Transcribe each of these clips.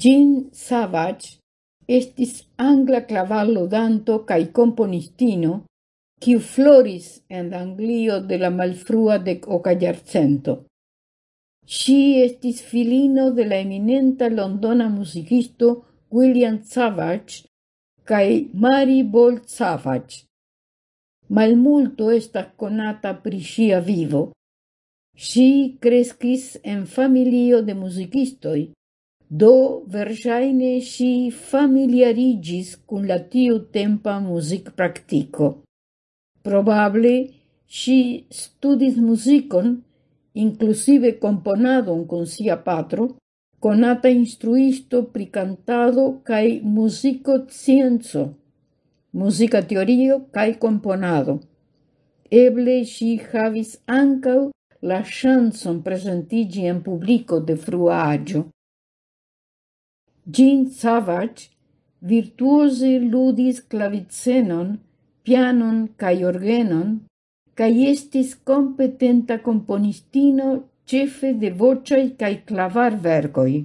Jean Savage estis angla clavarludanto cae componistino quiu floris en Anglio de la malfrua dec oca. Si estis filino de la eminenta londona musicisto William Savage cae Mary Bolt Savage. Malmulto estas conata pri sia vivo. Si crescis en familio de musicistoi, Do, versaine, si familiarigis cun la tiu tempa music practico. Probable, si studis musicon, inclusive componadon con sia patro, conata instruisto pri cantado cae musico cienzo, musica teorio cae componado. Eble si havis ancau la chanson presentigi en publico de frua agio. Jean Savage virtuose ludis clavicenon, pianon cae organon, cae estis competenta componistino cefe de vociai cae clavar vergoi.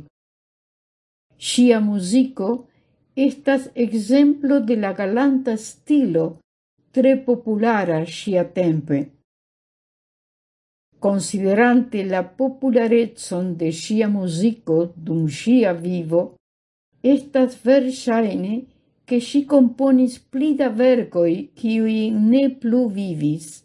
Sia musico estas exemplo de la galanta stilo tre populara sia tempe. Considerante la popularezzon de sia musico dum sia vivo, Estas versaine che si componis pli da vercoi qui ne plu vivis.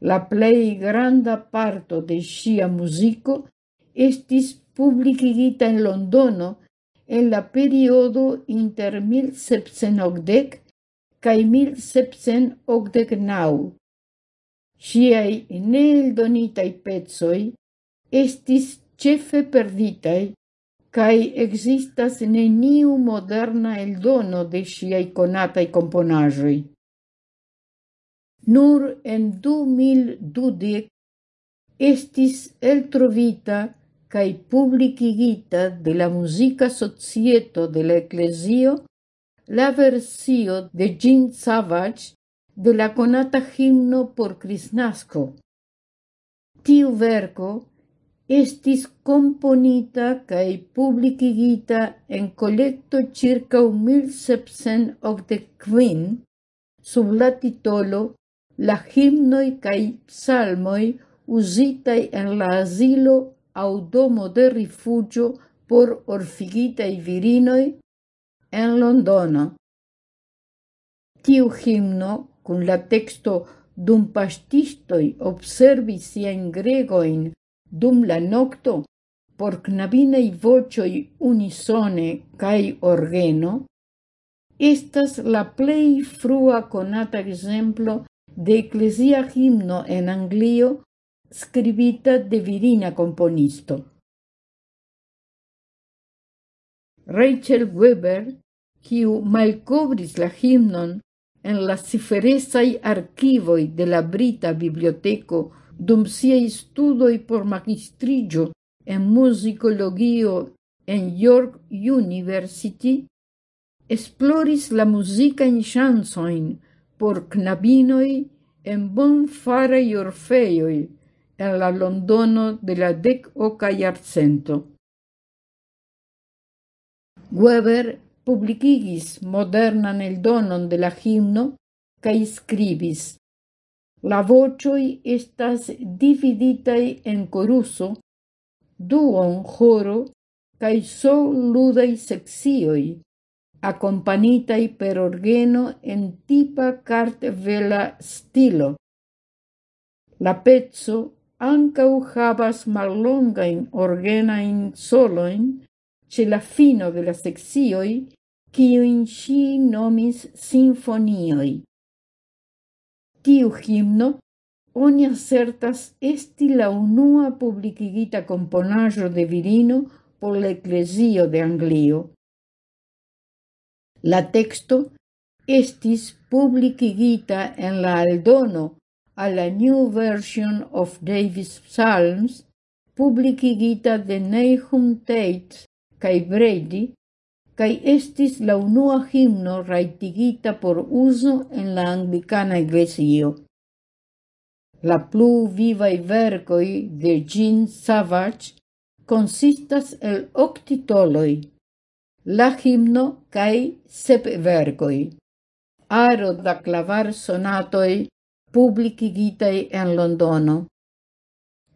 La plei granda parto de sia musico estis publicigita in Londono en la periodo inter 1780 cae 1789. Siai ne eldonitai pezoi estis cefe perditai cae existas neniu moderna eldono de siai conatai componajoi. Nur en du mil dudec estis eltrovita cae publicigita de la musica societo de la ecclesio la versio de Jean Savage de la conata himno por Crisnasco. Tiu verco estis componita cae publicigita en collecto circa 1785 sub la titolo La himnoi cae psalmoi usitai en la asilo au domo de rifugio por orfigitai virinoi en Londono. Tiu himno cun la texto dum pastistoi observi sien gregoin dum la nocto por knabinei vocioi unisone cae orgeno, estas la plei frua conata exemplo de ecclesia himno en Anglio scribita de virina componisto. Rachel Weber, quiu malcobris la himnon en la ciferesai archivoi de la Brita Biblioteco dum siei studoi por magistrigio en musicologio en York University, esploris la musica in chansoin por knabinoi en bon bonfarei orfeioi en la Londono de la dec oca iarcento. Weber publicigis modernan eldonon de la himno cae scribis La vocioi estas dividitai en coruso, duon joro, cae son ludai sexioi, accompanitai per orgeno en tipa cartvela stilo. La pezzo ancau habas mallongain orgenain soloin ce la fino de la sexioi, ciuin si nomis sinfonioi tiu himno oni certas esti la unua publicigita componajo de virino por la de Anglio. La texto estis publicigita en la aldono a la New Version of Davis Psalms publicigita de Nahum Tate cae Brady cae estis la unua himno raitigita por uso en la anglicana iglesio. La plu vivae vercoi de Jean Savage consistas el octitoloi, la himno cae sep vercoi, aro da clavar sonatoi publicigitai en Londono.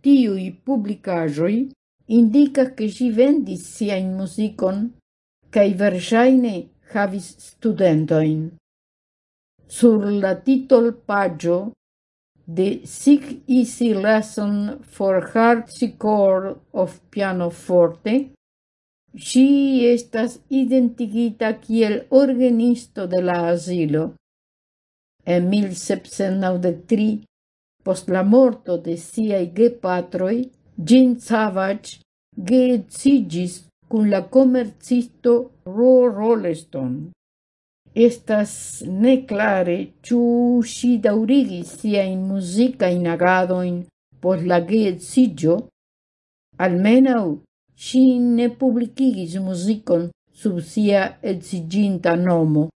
Tiui publicajoi indica che si vendis siain musicon cae verŝajne havis studentoin. Sur la titolpaĝo de Sick Easy Lesson for Harpsichord of Pianoforte si estas identigita kiel organisto de la asilo. En 1793, post la morto de siai gepatroi, Jean Savage geedziĝis cun la comercisto Ro Rolleston. Estas neclare daurigi sia in musica in agadoin pos la geedziĝo, almenau si ne publicigis muzikon sub sia edziĝinta nomo,